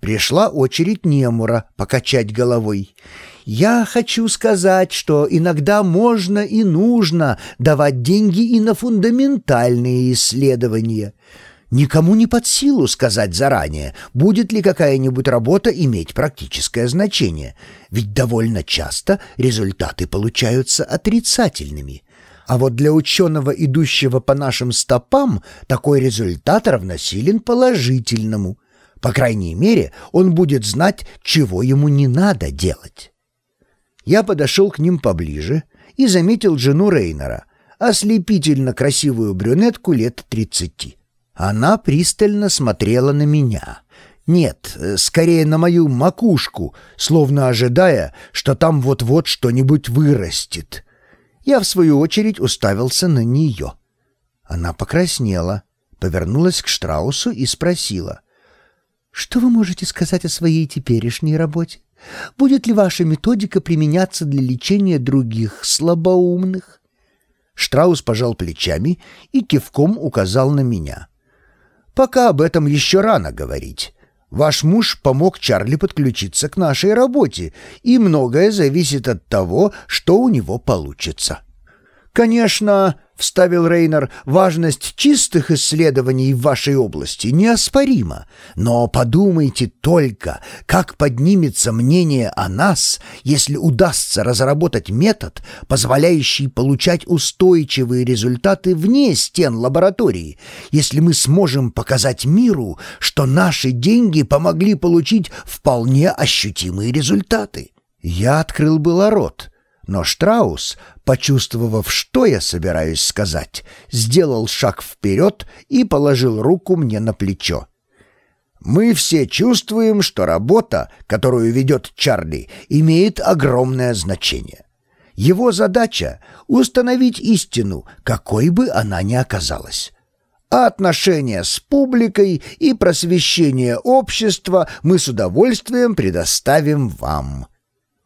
Пришла очередь Немура покачать головой. «Я хочу сказать, что иногда можно и нужно давать деньги и на фундаментальные исследования. Никому не под силу сказать заранее, будет ли какая-нибудь работа иметь практическое значение, ведь довольно часто результаты получаются отрицательными. А вот для ученого, идущего по нашим стопам, такой результат равносилен положительному. По крайней мере, он будет знать, чего ему не надо делать. Я подошел к ним поближе и заметил жену Рейнера, ослепительно красивую брюнетку лет тридцати. Она пристально смотрела на меня. Нет, э, скорее на мою макушку, словно ожидая, что там вот-вот что-нибудь вырастет. Я, в свою очередь, уставился на нее. Она покраснела, повернулась к Штраусу и спросила. «Что вы можете сказать о своей теперешней работе? Будет ли ваша методика применяться для лечения других слабоумных?» Штраус пожал плечами и кивком указал на меня. Пока об этом еще рано говорить. Ваш муж помог Чарли подключиться к нашей работе, и многое зависит от того, что у него получится. Конечно, — вставил Рейнер, — важность чистых исследований в вашей области неоспорима. Но подумайте только, как поднимется мнение о нас, если удастся разработать метод, позволяющий получать устойчивые результаты вне стен лаборатории, если мы сможем показать миру, что наши деньги помогли получить вполне ощутимые результаты. Я открыл было рот — но Штраус, почувствовав, что я собираюсь сказать, сделал шаг вперед и положил руку мне на плечо. «Мы все чувствуем, что работа, которую ведет Чарли, имеет огромное значение. Его задача — установить истину, какой бы она ни оказалась». А отношения с публикой и просвещение общества мы с удовольствием предоставим вам.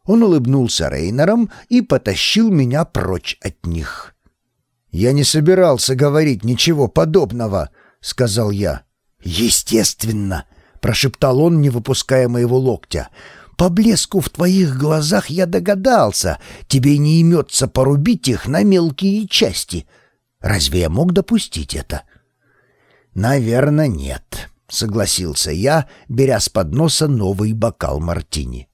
Он улыбнулся Рейнером и потащил меня прочь от них. «Я не собирался говорить ничего подобного», — сказал я. «Естественно», — прошептал он, не выпуская моего локтя. «По блеску в твоих глазах я догадался. Тебе не имется порубить их на мелкие части. Разве я мог допустить это?» «Наверное, нет», — согласился я, беря с подноса новый бокал мартини.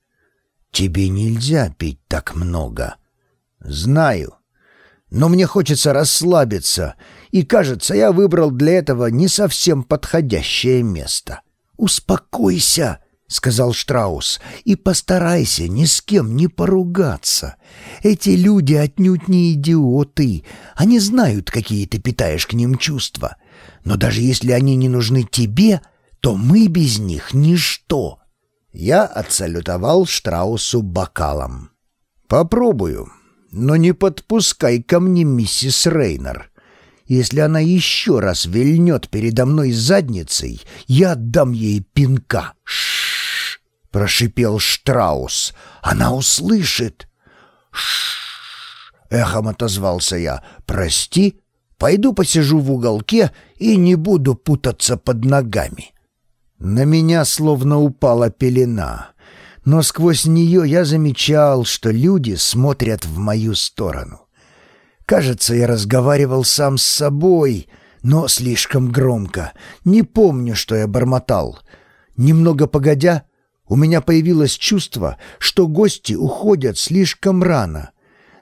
«Тебе нельзя пить так много». «Знаю. Но мне хочется расслабиться, и, кажется, я выбрал для этого не совсем подходящее место». «Успокойся», — сказал Штраус, — «и постарайся ни с кем не поругаться. Эти люди отнюдь не идиоты. Они знают, какие ты питаешь к ним чувства. Но даже если они не нужны тебе, то мы без них — ничто». Я отсалютовал Штраусу бокалом. «Попробую, но не подпускай ко мне миссис Рейнер. Если она еще раз вильнет передо мной задницей, я отдам ей пинка». «Ш-ш-ш!» прошипел Штраус. «Она услышит!» «Ш-ш-ш!» эхом отозвался я. «Прости, пойду посижу в уголке и не буду путаться под ногами». На меня словно упала пелена, но сквозь нее я замечал, что люди смотрят в мою сторону. Кажется, я разговаривал сам с собой, но слишком громко. Не помню, что я бормотал. Немного погодя, у меня появилось чувство, что гости уходят слишком рано.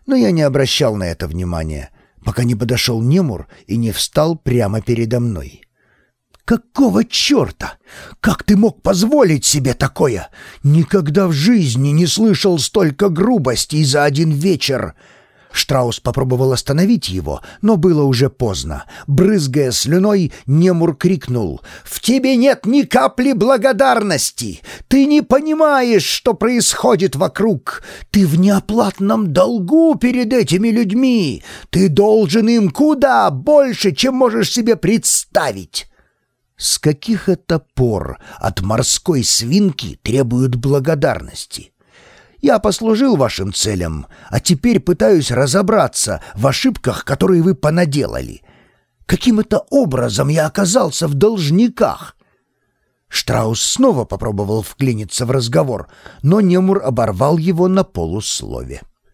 Но я не обращал на это внимания, пока не подошел Немур и не встал прямо передо мной. «Какого черта? Как ты мог позволить себе такое? Никогда в жизни не слышал столько грубостей за один вечер!» Штраус попробовал остановить его, но было уже поздно. Брызгая слюной, Немур крикнул. «В тебе нет ни капли благодарности! Ты не понимаешь, что происходит вокруг! Ты в неоплатном долгу перед этими людьми! Ты должен им куда больше, чем можешь себе представить!» С каких это пор от морской свинки требуют благодарности? Я послужил вашим целям, а теперь пытаюсь разобраться в ошибках, которые вы понаделали. Каким это образом я оказался в должниках? Штраус снова попробовал вклиниться в разговор, но Немур оборвал его на полуслове.